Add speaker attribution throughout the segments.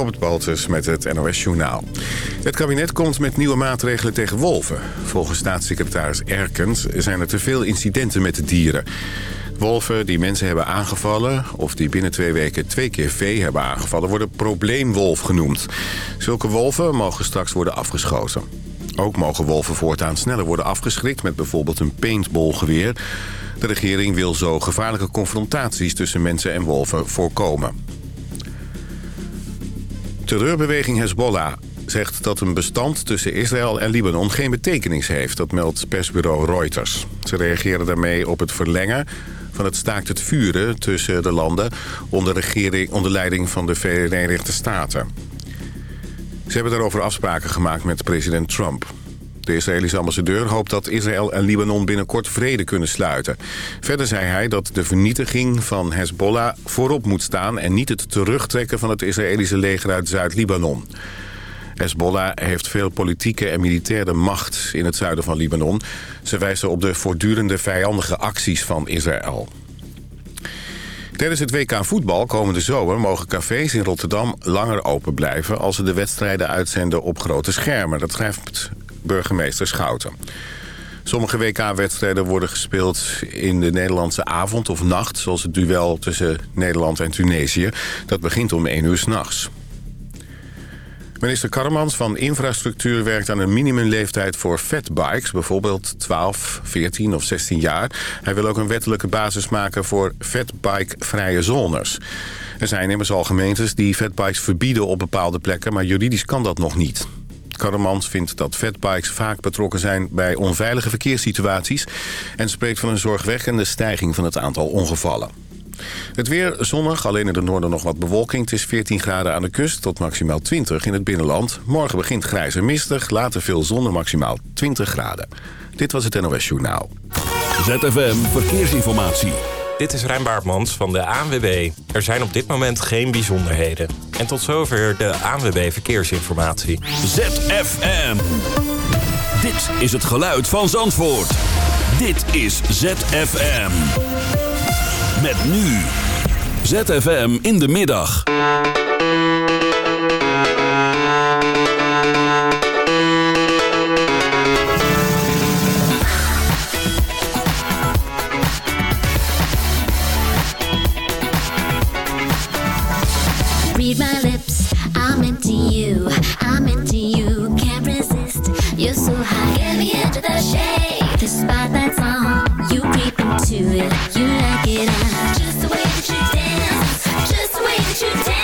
Speaker 1: Robert Baltus met het NOS Journaal. Het kabinet komt met nieuwe maatregelen tegen wolven. Volgens staatssecretaris Erkens zijn er te veel incidenten met de dieren. Wolven die mensen hebben aangevallen of die binnen twee weken twee keer vee hebben aangevallen... worden probleemwolf genoemd. Zulke wolven mogen straks worden afgeschoten. Ook mogen wolven voortaan sneller worden afgeschrikt met bijvoorbeeld een paintballgeweer. De regering wil zo gevaarlijke confrontaties tussen mensen en wolven voorkomen. Terreurbeweging Hezbollah zegt dat een bestand tussen Israël en Libanon geen betekenis heeft. Dat meldt persbureau Reuters. Ze reageren daarmee op het verlengen van het staakt het vuren tussen de landen... onder, regering, onder leiding van de Verenigde Staten. Ze hebben daarover afspraken gemaakt met president Trump. De Israëlische ambassadeur hoopt dat Israël en Libanon binnenkort vrede kunnen sluiten. Verder zei hij dat de vernietiging van Hezbollah voorop moet staan... en niet het terugtrekken van het Israëlische leger uit Zuid-Libanon. Hezbollah heeft veel politieke en militaire macht in het zuiden van Libanon. Ze wijzen op de voortdurende vijandige acties van Israël. Tijdens het WK voetbal komende zomer mogen cafés in Rotterdam langer open blijven... als ze de wedstrijden uitzenden op grote schermen. Dat schrijft burgemeester Schouten. Sommige WK-wedstrijden worden gespeeld in de Nederlandse avond of nacht... zoals het duel tussen Nederland en Tunesië. Dat begint om 1 uur s'nachts. Minister Karremans van Infrastructuur werkt aan een minimumleeftijd voor fatbikes. Bijvoorbeeld 12, 14 of 16 jaar. Hij wil ook een wettelijke basis maken voor fatbike-vrije zones. Er zijn immers al gemeentes die fatbikes verbieden op bepaalde plekken... maar juridisch kan dat nog niet. Karremans vindt dat fatbikes vaak betrokken zijn bij onveilige verkeerssituaties... en spreekt van een zorgwekkende stijging van het aantal ongevallen. Het weer zonnig, alleen in het noorden nog wat bewolking. Het is 14 graden aan de kust tot maximaal 20 in het binnenland. Morgen begint grijs en mistig, later veel zon maximaal 20 graden. Dit was het NOS Journaal.
Speaker 2: ZFM Verkeersinformatie.
Speaker 3: Dit is Rijn Baartmans van de ANWB. Er zijn op dit moment geen bijzonderheden. En tot zover de ANWB Verkeersinformatie.
Speaker 2: ZFM. Dit is het geluid van Zandvoort. Dit is ZFM. Met nu. ZFM in de middag.
Speaker 4: you dance, just the way that you dance.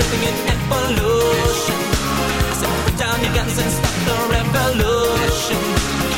Speaker 5: ripping in evolution. I said, put down your guns and stop the
Speaker 2: revolution.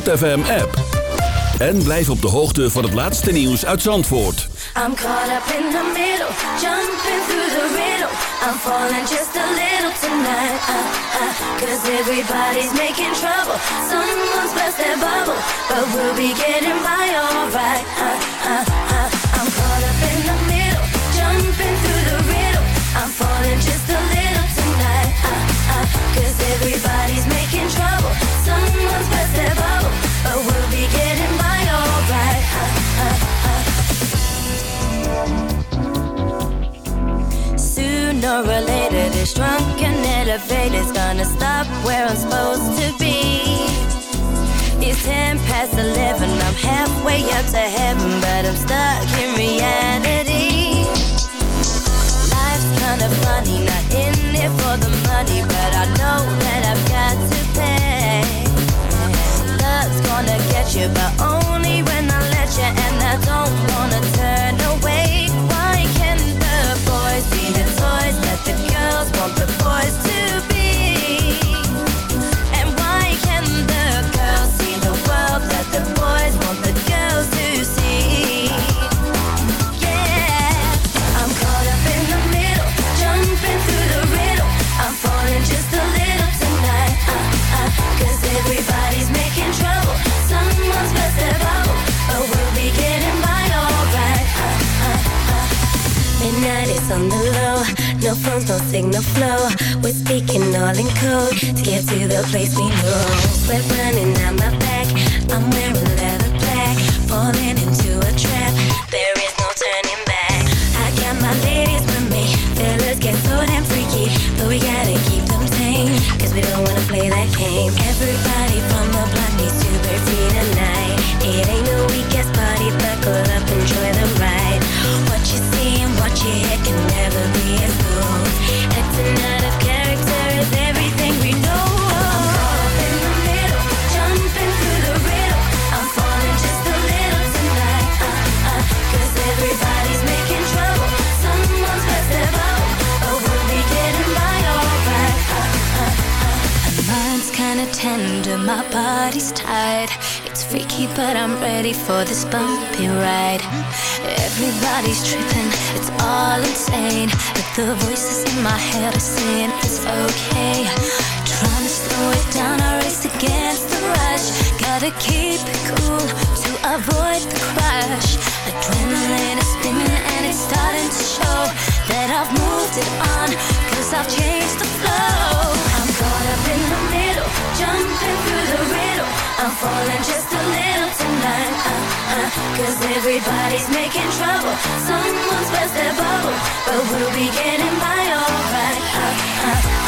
Speaker 2: ZFM-app. En blijf op de hoogte van het laatste nieuws uit Zandvoort.
Speaker 6: I'm caught up in the middle, jumping through the riddle. I'm falling just a little tonight. Uh, uh, Cause everybody's making trouble. Someone's burst their bubble, but we'll be getting by alright. Uh, uh, uh. I'm caught up in the middle, jumping through the riddle. I'm falling just a little tonight. Uh, uh, Cause everybody's making trouble. Someone's burst their bubble, Sooner or later, this drunken elevator's gonna stop where I'm supposed to be. It's ten past eleven, I'm halfway up to heaven, but I'm stuck in reality. Life's kinda funny, not in it for the money, but I know that I've got to pay. Love's gonna get you, but only when I let you, and I don't wanna the boys to signal flow. We're speaking all in code to get to the place we know. Sweat running down my back, I'm wearing leather black, falling into a trap. There is no turning back. I got my ladies with me, fellas get so damn freaky, but we gotta keep them tame, cause we don't wanna play that game. Everybody from the block needs to party tonight. It ain't no weekend party, buckle up, enjoy the tender, my body's tired. Freaky, but I'm ready for this bumpy ride. Everybody's tripping, it's all insane. But the voices in my head are saying it's okay. Trying to slow it down, I race against the rush. Gotta keep it cool to avoid the crash. Adrenaline is spinning and it's starting to show that I've moved it on. Cause I've changed the flow. I'm caught up in the middle, jumping through the riddle. I'm falling just a little tonight. Uh, uh, Cause everybody's making trouble. Someone's burst their bubble, but we'll be getting by alright. Uh,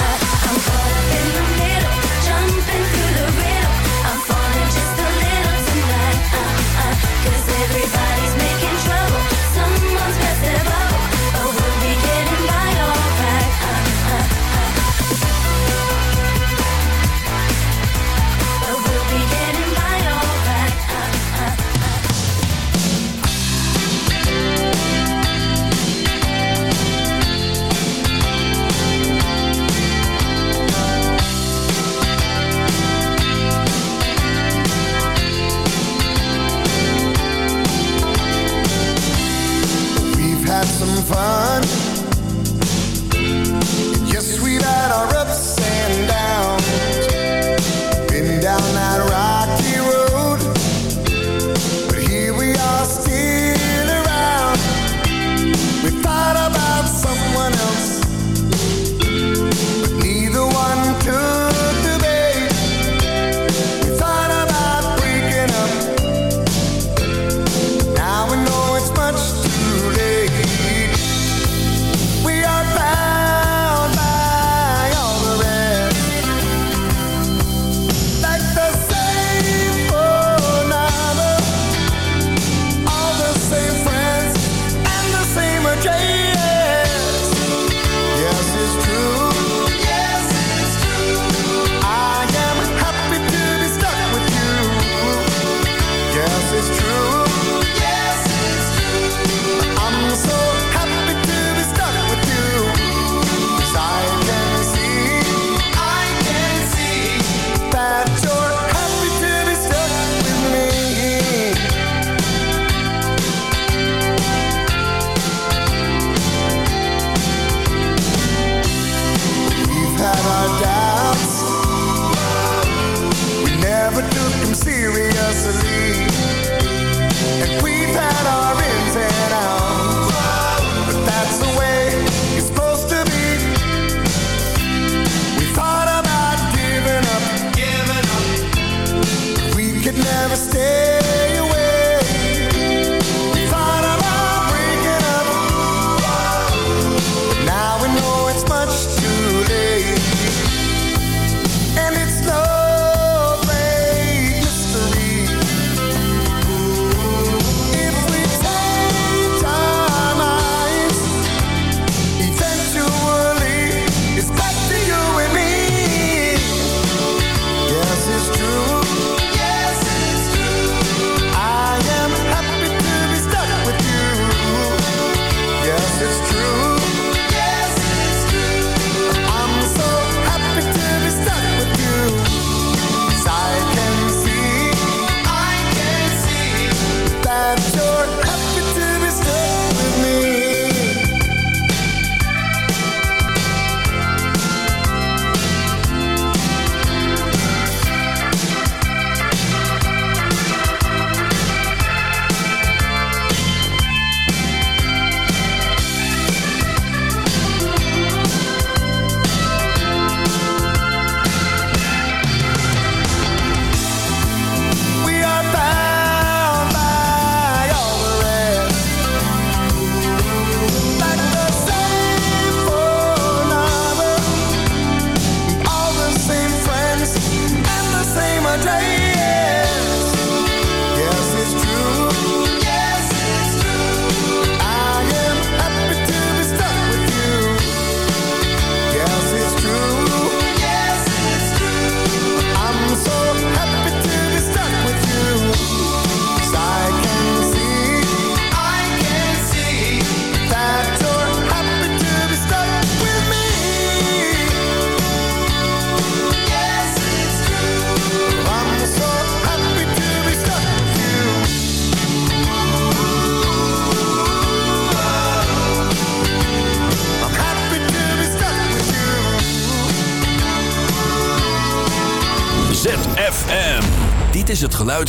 Speaker 2: left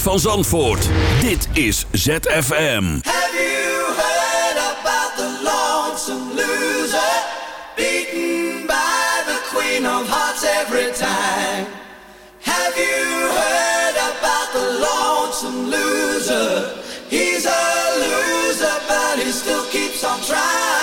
Speaker 2: van Zandvoort. Dit is ZFM.
Speaker 7: Have you heard about the lonesome loser? Beaten by the queen of hearts every time. Have you heard about the lonesome loser? He's a loser but he still keeps on trying.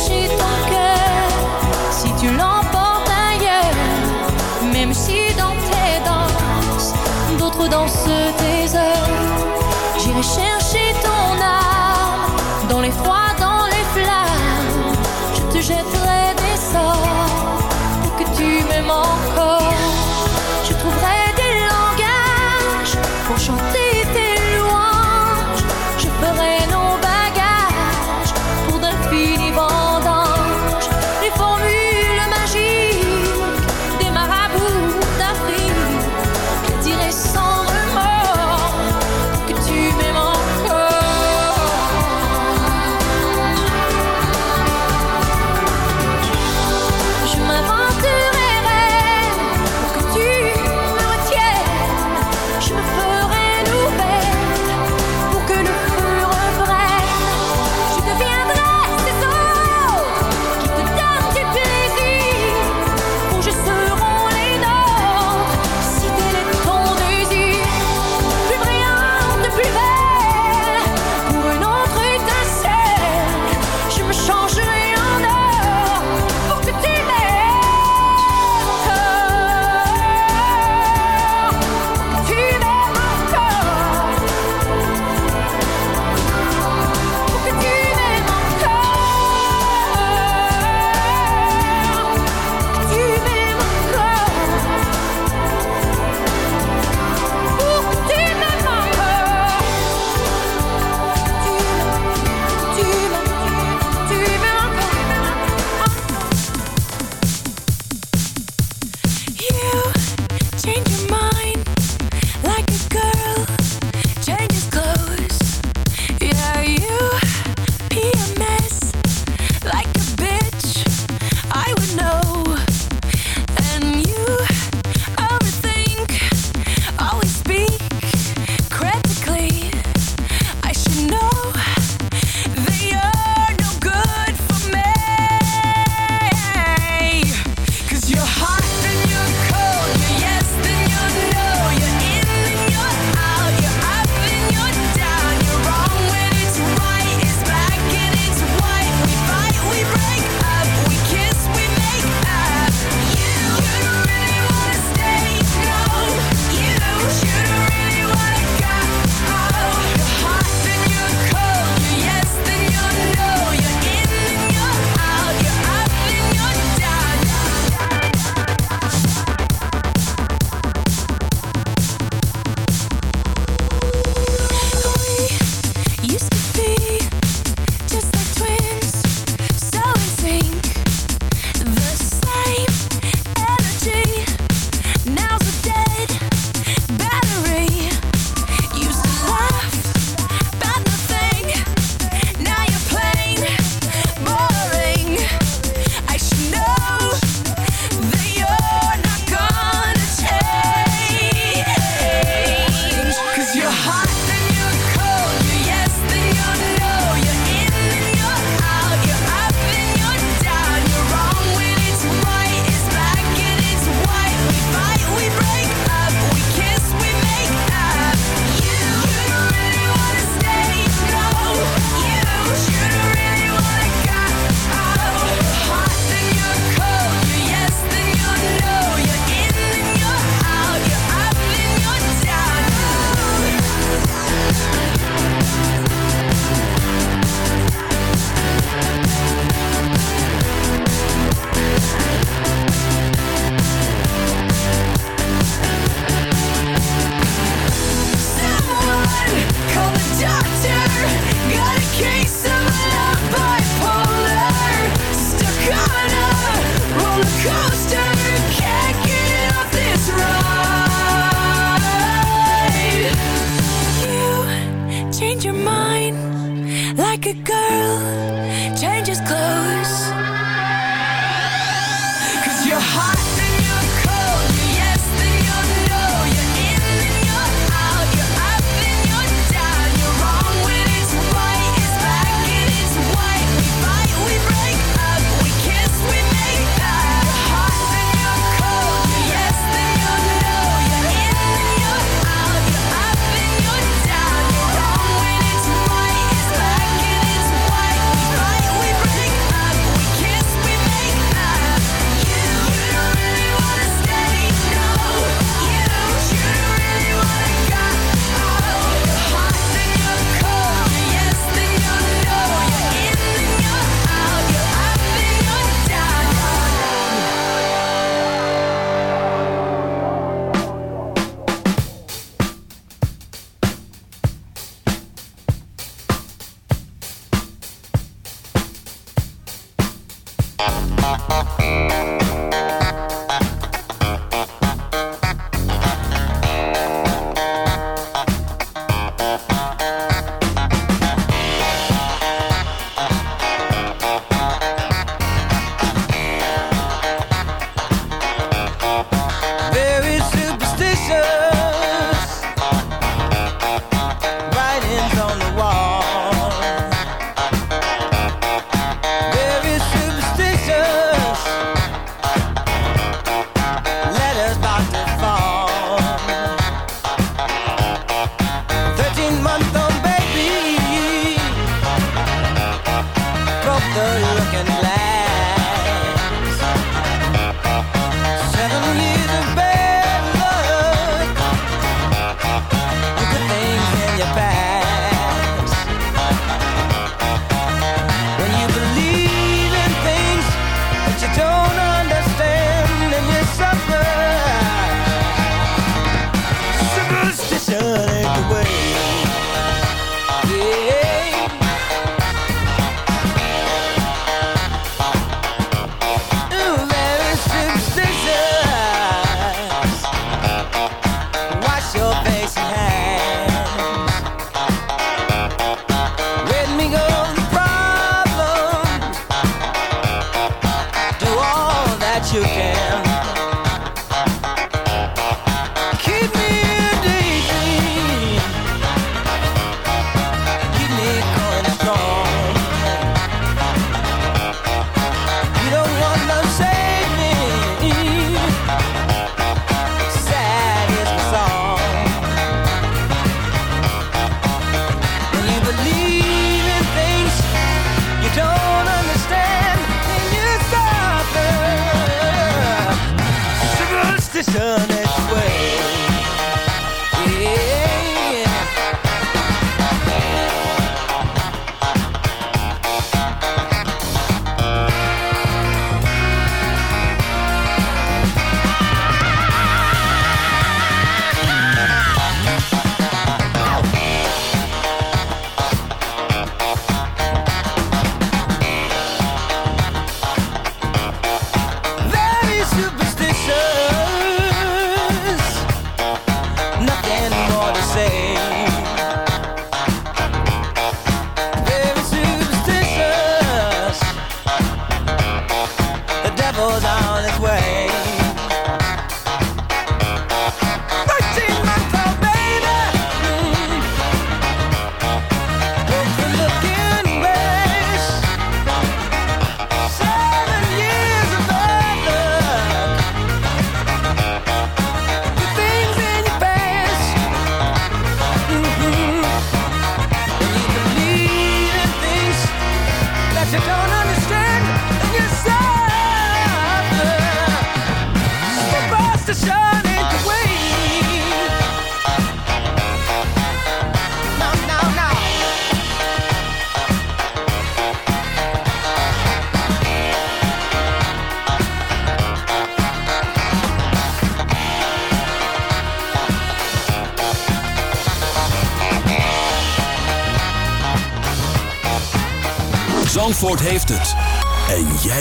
Speaker 8: dans ce désert. J'irai chercher ton âme dans les froids, dans les flammes. Je te jetterai des sorts pour que tu m'aimes encore.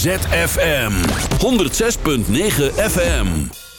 Speaker 8: ZFM 106.9 FM.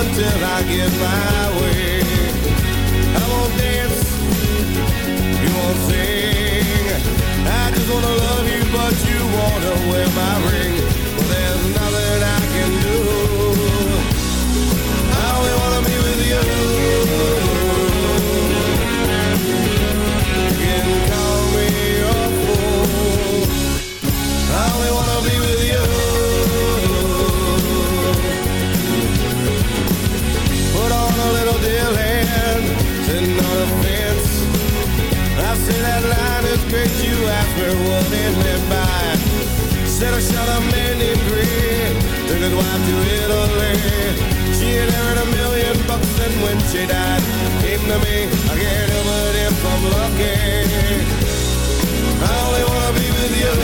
Speaker 9: until I get my way. I won't dance, you won't sing. I just wanna love you, but you wanna wear my ring. never shot a man named Grey. Took his wife to Italy. She had earned a million bucks, and when she died, came to me. I can't help it if I'm lucky. I only wanna be with you.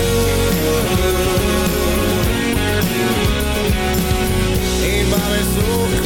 Speaker 9: Ain't Bobby so